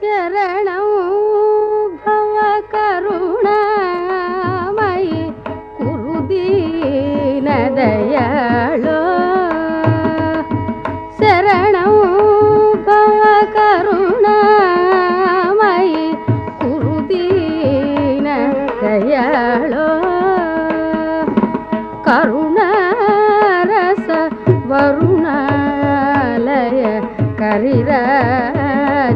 शरणौ भव करुणामयि कुरुदीनदयाळो। शरणौ भव करुणामयि कुरुदीनदयाळो। करुणारस वरुणालय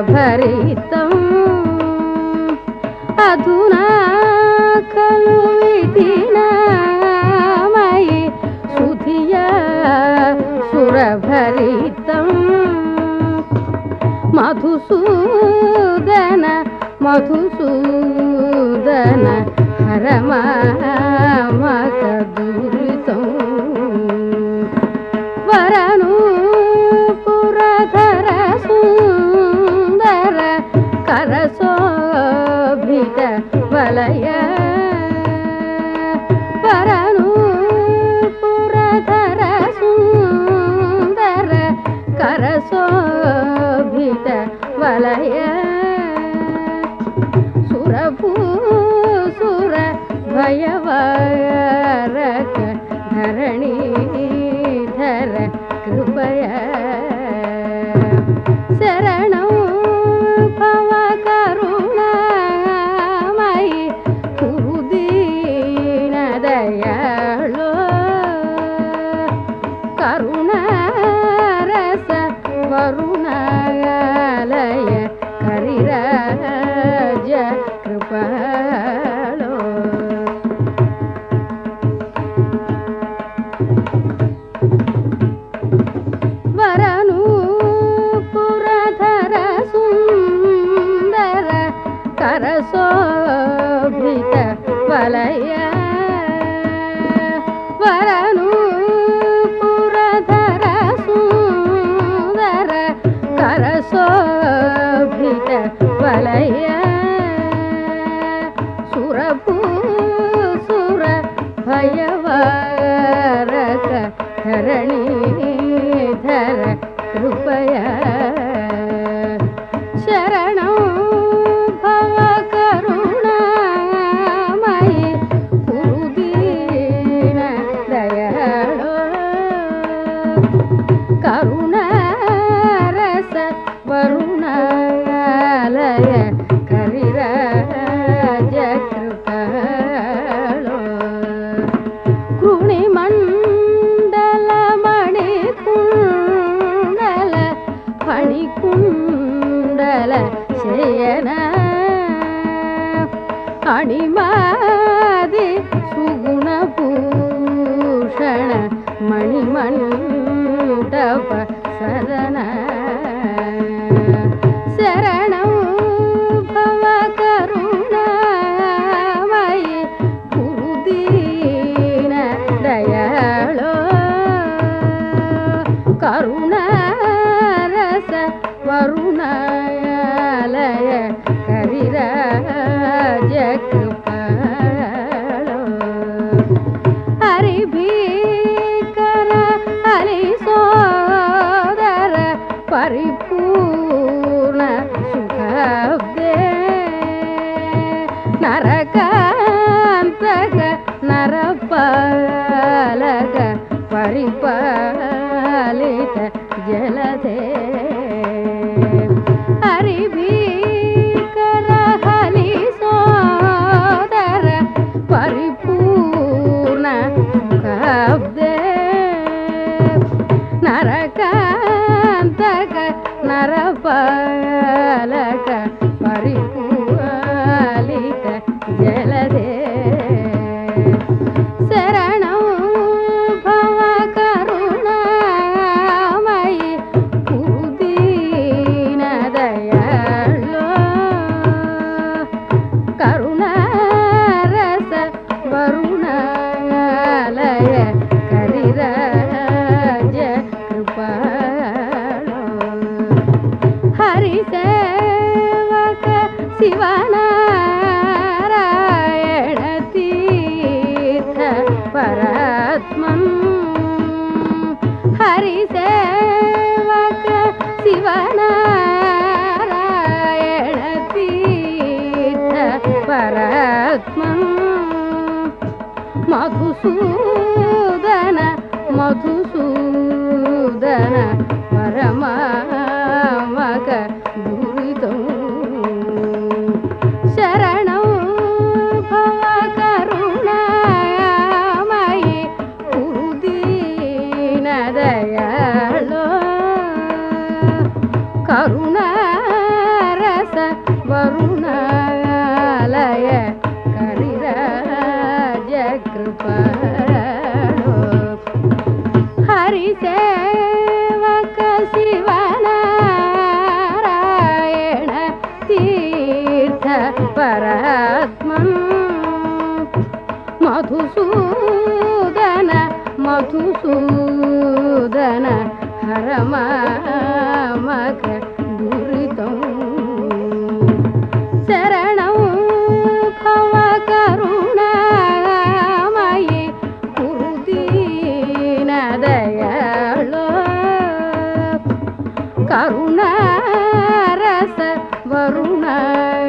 ప్రభరితం అధునా కలు విధినామయి సుధియా సురభరితం. మధుసూదన మధుసూదన హరమా దురితం వరణ కృపలో వరను పురధర సుందర కరసోభిత వలయా శివయ శరణం భవ కరుణామయ గురుదీన దయాళ కరుణ சரண மணிமண்டப சரண சரணம் பவ கருணாமய குருதீன தயாளோ கருணரச வருணா నరక शिवनारायणतीर्थ परात्म हरिसेवक शिवनारायणतीर्थ परात्म मधुसूदन मधु కరిరాజ కృపలో హరిసేవక శివనారాయణ తీర్థ పరాత్మన్ మధుసూదన మధుసూదన హరమామక దురితం శరణ கருணை.